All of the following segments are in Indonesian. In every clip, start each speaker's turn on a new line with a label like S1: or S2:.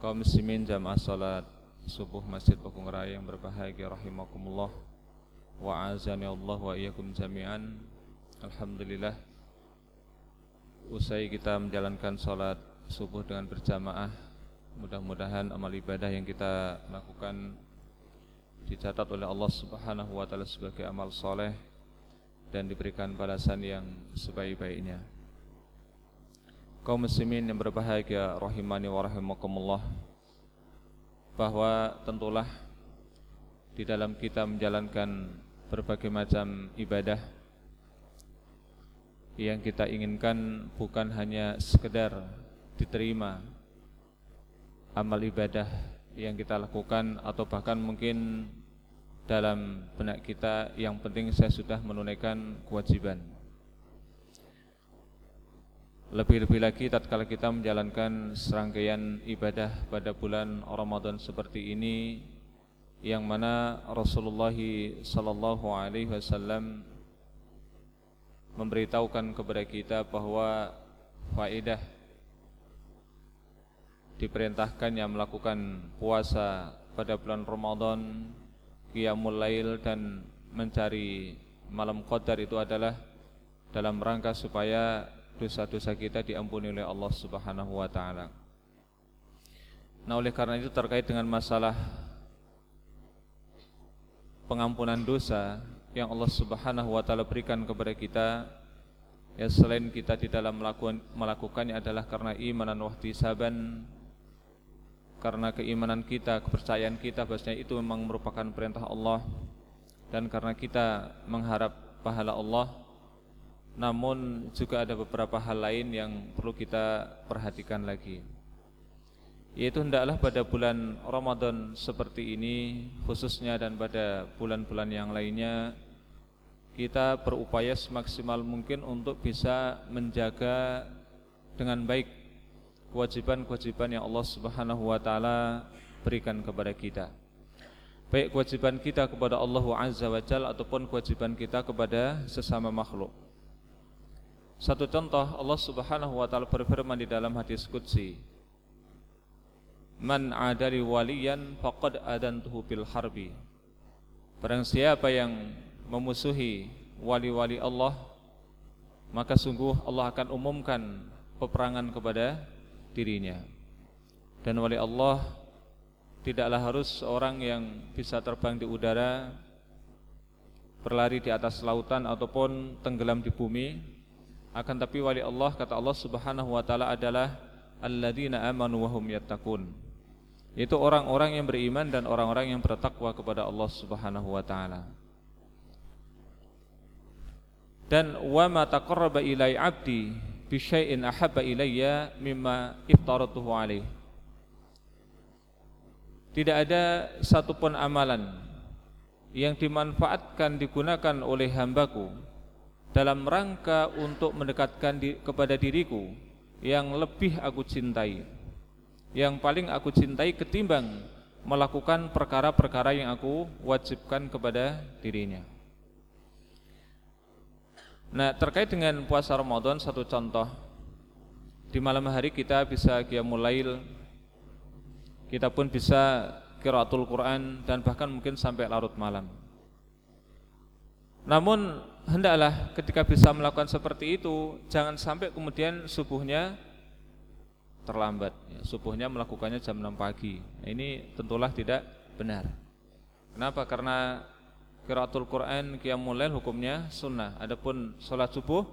S1: kaum muslimin jamaah salat subuh Masjid Pakung Raya yang berbahagia rahimakumullah. Wa azani Allah wa iyyakum jami'an. Alhamdulillah. Usai kita menjalankan salat subuh dengan berjamaah mudah-mudahan amal ibadah yang kita lakukan dicatat oleh Allah Subhanahu wa taala sebagai amal soleh dan diberikan balasan yang sebaik-baiknya kaum muslimin yang berbahagia rahimani wa rahimakumullah. Bahwa tentulah di dalam kita menjalankan berbagai macam ibadah yang kita inginkan bukan hanya sekedar diterima amal ibadah yang kita lakukan atau bahkan mungkin dalam benak kita yang penting saya sudah menunaikan kewajiban lebih-lebih lagi tatkala kita menjalankan serangkaian ibadah pada bulan Ramadan seperti ini yang mana Rasulullah sallallahu alaihi wasallam memberitahukan kepada kita bahwa faedah diperintahkannya melakukan puasa pada bulan Ramadan, qiyamul lail dan mencari malam qadar itu adalah dalam rangka supaya dosa-dosa kita diampuni oleh Allah Subhanahu wa taala. Nah, oleh karena itu terkait dengan masalah pengampunan dosa yang Allah Subhanahu wa taala berikan kepada kita ya selain kita di dalam melakukan melakukannya adalah karena iman dan wahtisaban karena keimanan kita, kepercayaan kita bahwasanya itu memang merupakan perintah Allah dan karena kita mengharap pahala Allah namun juga ada beberapa hal lain yang perlu kita perhatikan lagi. Yaitu hendaklah pada bulan Ramadan seperti ini Khususnya dan pada bulan-bulan yang lainnya Kita berupaya semaksimal mungkin untuk bisa menjaga dengan baik Kewajiban-kewajiban yang Allah subhanahu wa ta'ala berikan kepada kita. Baik kewajiban kita kepada Allah Azza wa Jal Ataupun kewajiban kita kepada sesama makhluk satu contoh Allah Subhanahu wa taala berfirman di dalam hadis qudsi Man adali waliyan faqad adantuhu bil harbi. Barang siapa yang memusuhi wali-wali Allah maka sungguh Allah akan umumkan peperangan kepada dirinya. Dan wali Allah tidaklah harus orang yang bisa terbang di udara berlari di atas lautan ataupun tenggelam di bumi akan tapi wali Allah kata Allah Subhanahu wa taala adalah alladzina amanu wa hum yattaqun. Itu orang-orang yang beriman dan orang-orang yang bertakwa kepada Allah Subhanahu wa taala. Dan wa ma taqarraba ilai 'abdi bi syai'in ahabba ilayya mimma iftaratuhu alaih. Tidak ada satupun amalan yang dimanfaatkan digunakan oleh hambaku dalam rangka untuk mendekatkan di, kepada diriku yang lebih aku cintai. Yang paling aku cintai ketimbang melakukan perkara-perkara yang aku wajibkan kepada dirinya. Nah terkait dengan puasa Ramadan satu contoh. Di malam hari kita bisa qiyamul lail Kita pun bisa kiratul Quran dan bahkan mungkin sampai larut malam. Namun hendaklah ketika bisa melakukan seperti itu jangan sampai kemudian subuhnya terlambat. Ya, subuhnya melakukannya jam 6 pagi. Nah, ini tentulah tidak benar. Kenapa? Karena kiraatul Quran qiyamul lail hukumnya sunnah. Adapun sholat subuh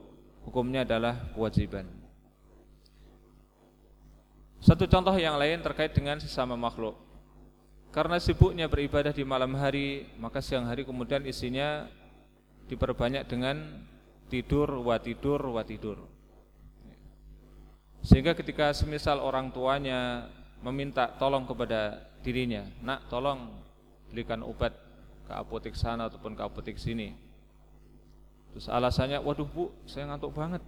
S1: hukumnya adalah kewajiban. Satu contoh yang lain terkait dengan sesama makhluk. Karena sibuknya beribadah di malam hari maka siang hari kemudian isinya diperbanyak dengan tidur wa tidur wa tidur sehingga ketika semisal orang tuanya meminta tolong kepada dirinya nak tolong belikan obat ke apotek sana ataupun ke apotek sini. Terus alasannya waduh bu saya ngantuk banget.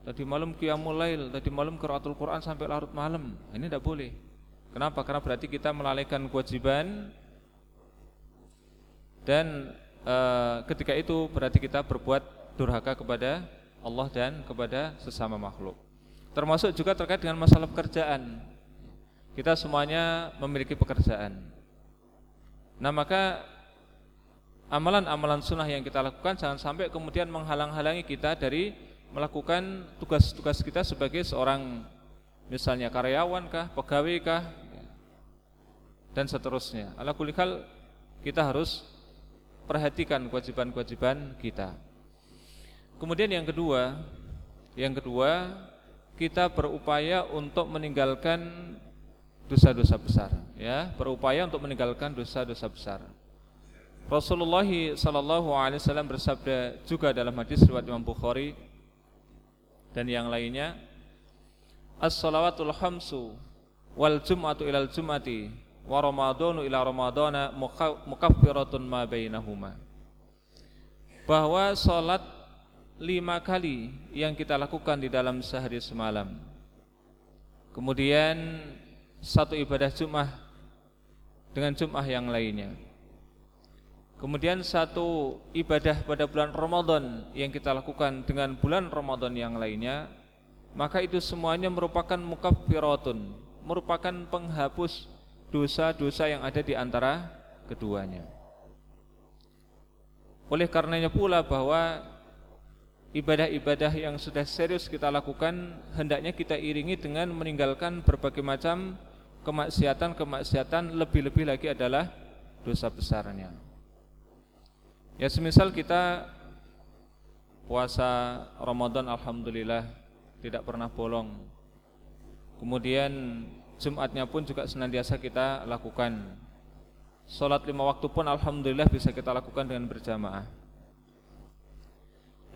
S1: Tadi malam qiyamul lail tadi malam qiraatul Quran sampai larut malam. Ini tidak boleh. Kenapa? Karena berarti kita melalaikan kewajiban dan e, ketika itu berarti kita berbuat durhaka kepada Allah dan kepada sesama makhluk. Termasuk juga terkait dengan masalah pekerjaan. Kita semuanya memiliki pekerjaan. Nah, maka amalan-amalan sunnah yang kita lakukan jangan sampai kemudian menghalang-halangi kita dari melakukan tugas-tugas kita sebagai seorang misalnya karyawan kah, pegawai kah, dan seterusnya. Ala kulikal kita harus perhatikan kewajiban-kewajiban kita. Kemudian yang kedua, yang kedua kita berupaya untuk meninggalkan dosa-dosa besar, ya, berupaya untuk meninggalkan dosa-dosa besar. Rasulullah sallallahu alaihi wasallam bersabda juga dalam hadis riwayat Imam Bukhari dan yang lainnya, As-salawatul khamsu wal jum'atu ilal jum'ati wa ramadhanu ila ramadhana mukaffiratun ma bainahuma. Bahwa salat lima kali yang kita lakukan di dalam sehari semalam. Kemudian satu ibadah Jumat dengan Jumat yang lainnya. Kemudian satu ibadah pada bulan Ramadan yang kita lakukan dengan bulan Ramadan yang lainnya maka itu semuanya merupakan mukaffiratun merupakan penghapus dosa-dosa yang ada di antara keduanya. Oleh karenanya pula bahwa ibadah-ibadah yang sudah serius kita lakukan hendaknya kita iringi dengan meninggalkan berbagai macam kemaksiatan-kemaksiatan lebih-lebih lagi adalah dosa besarnya. Ya semisal kita puasa Ramadan alhamdulillah tidak pernah bolong. Kemudian Jumatnya pun juga senantiasa kita lakukan. Sholat lima waktu pun Alhamdulillah bisa kita lakukan dengan berjamaah.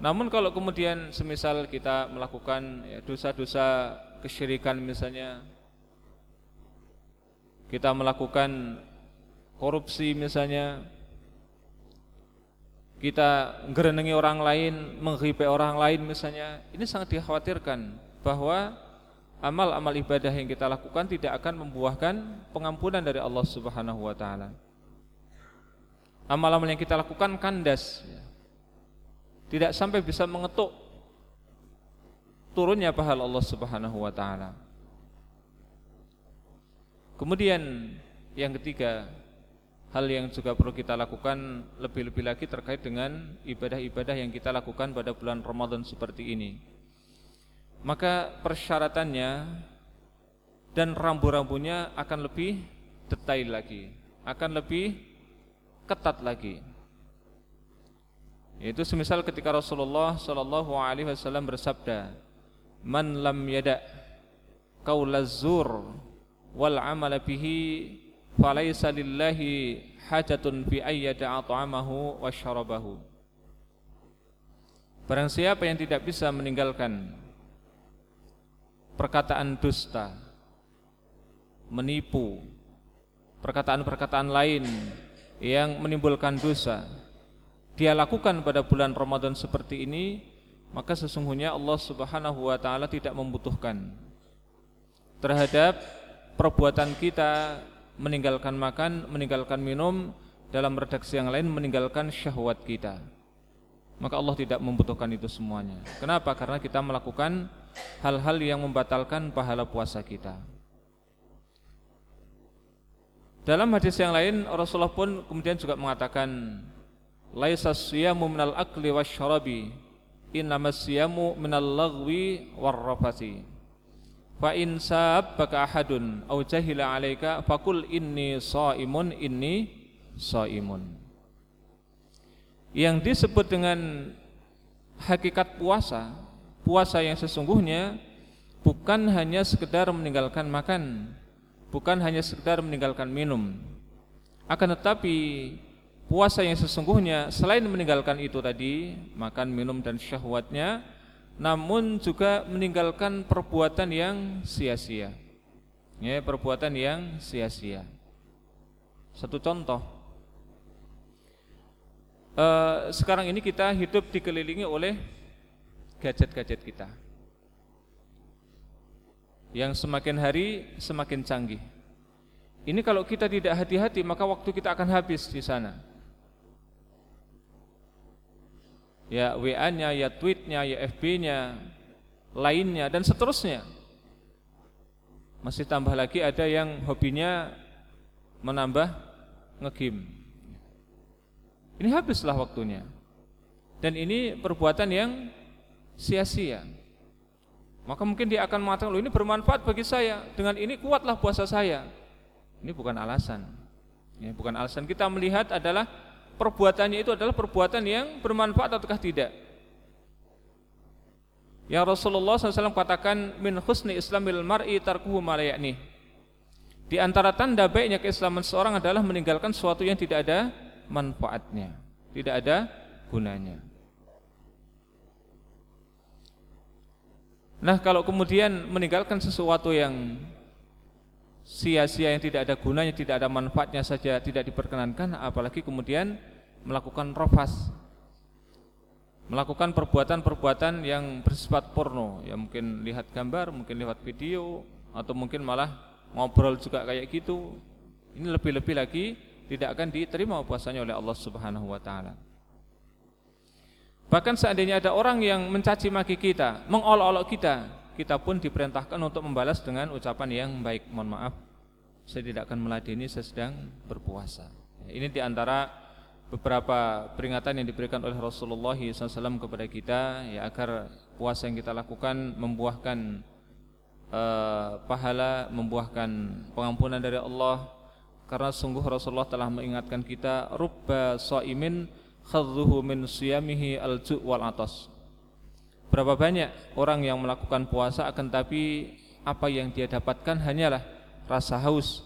S1: Namun kalau kemudian semisal kita melakukan ya, dosa-dosa ya, kesyirikan misalnya Kita melakukan korupsi misalnya Kita ngerenengi orang lain, menghipe orang lain misalnya Ini sangat dikhawatirkan bahwa amal-amal ibadah yang kita lakukan tidak akan membuahkan pengampunan dari Allah Subhanahu wa taala. Amal-amal yang kita lakukan kandas tidak sampai bisa mengetuk turunnya pahala Allah Subhanahu wa taala. Kemudian yang ketiga, hal yang juga perlu kita lakukan lebih-lebih lagi terkait dengan ibadah-ibadah yang kita lakukan pada bulan Ramadan seperti ini maka persyaratannya dan rambu-rambunya akan lebih detail lagi, akan lebih ketat lagi. Yaitu semisal ketika Rasulullah sallallahu alaihi wasallam bersabda, "Man lam yada qaulaz zur wal amala bihi falaysa lillahi hajatun fi ayyada'a ta'amahu wa syarabahu." Barang siapa yang tidak bisa meninggalkan perkataan dusta, menipu, perkataan-perkataan lain yang menimbulkan dosa, dia lakukan pada bulan Ramadan seperti ini, maka sesungguhnya Allah Subhanahu wa taala tidak membutuhkan terhadap perbuatan kita meninggalkan makan, meninggalkan minum, dalam redaksi yang lain meninggalkan syahwat kita. Maka Allah tidak membutuhkan itu semuanya. Kenapa? Karena kita melakukan hal-hal yang membatalkan pahala puasa kita. Dalam hadis yang lain Rasulullah pun kemudian juga mengatakan laisa siyamu minal akli wasyarabi innamas siyamu minal lagwi warrafasi fa in sabbaka ahadun aw jahila alaika faqul inni shaimun inni shaimun yang disebut dengan hakikat puasa puasa yang sesungguhnya bukan hanya sekedar meninggalkan makan, bukan hanya sekedar meninggalkan minum. Akan tetapi puasa yang sesungguhnya selain meninggalkan itu tadi, makan, minum dan syahwatnya, namun juga meninggalkan perbuatan yang sia-sia. Ya, perbuatan yang sia-sia. Satu contoh, uh, sekarang ini kita hidup dikelilingi oleh gadget-gadget kita yang semakin hari semakin canggih. Ini kalau kita tidak hati-hati maka waktu kita akan habis di sana. Ya WA-nya, ya tweet-nya, ya FB-nya, lainnya dan seterusnya. Masih tambah lagi ada yang hobinya menambah ngegame. Ini habislah waktunya. Dan ini perbuatan yang sia-sia. Maka mungkin dia akan mengatakan, "Loh ini bermanfaat bagi saya. Dengan ini kuatlah puasa saya." Ini bukan alasan. Ini bukan alasan. Kita melihat adalah perbuatannya itu adalah perbuatan yang bermanfaat ataukah tidak. Yang Rasulullah SAW katakan min husni islamil mar'i tarkuhu malayakni. Di antara tanda baiknya keislaman seorang adalah meninggalkan sesuatu yang tidak ada manfaatnya, tidak ada gunanya. Nah, kalau kemudian meninggalkan sesuatu yang sia-sia yang tidak ada gunanya, tidak ada manfaatnya saja tidak diperkenankan, apalagi kemudian melakukan rofas, melakukan perbuatan-perbuatan yang bersifat porno. Ya mungkin lihat gambar mungkin lihat video atau mungkin malah ngobrol juga kayak gitu. Ini lebih-lebih lagi tidak akan diterima puasanya oleh Allah Subhanahu wa taala bahkan seandainya ada orang yang mencaci maki kita mengolok-olok kita kita pun diperintahkan untuk membalas dengan ucapan yang baik. Mohon maaf saya tidak akan meladeni saya sedang berpuasa. Ini di antara beberapa peringatan yang diberikan oleh Rasulullah SAW kepada kita ya agar puasa yang kita lakukan membuahkan uh, pahala, membuahkan pengampunan dari Allah. Karena sungguh Rasulullah telah mengingatkan kita rubba shaimin khadzuhu min siyamihi al-ju' wal atas. Berapa banyak orang yang melakukan puasa akan tapi apa yang dia dapatkan hanyalah rasa haus,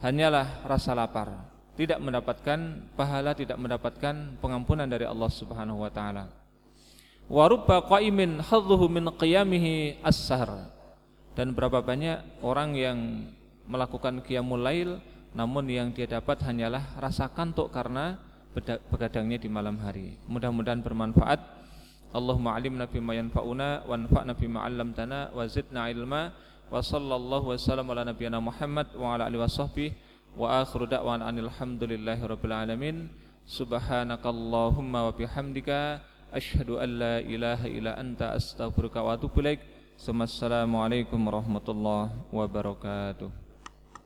S1: hanyalah rasa lapar tidak mendapatkan pahala, tidak mendapatkan pengampunan dari Allah Subhanahu wa taala. Wa rubba qa'imin hadzuhu min qiyamihi as-sahr. Dan berapa banyak orang yang melakukan qiyamul lail namun yang dia dapat hanyalah rasa kantuk karena begadangnya di malam hari. Mudah-mudahan bermanfaat. Allahumma alimna bima yanfa'una wanfa'na bima 'allamtana wa zidna ilma. Wa sallallahu wa sallam ala nabiyyina Muhammad wa ala alihi washabbihi wa akhiru da'wana alhamdulillahi rabbil alamin. Subhanakallahumma wa bihamdika asyhadu an la ilaha illa anta astaghfiruka wa atubu ilaik. Assalamualaikum warahmatullahi wabarakatuh